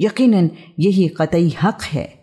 یقیناً یہی قطعی حق ہے۔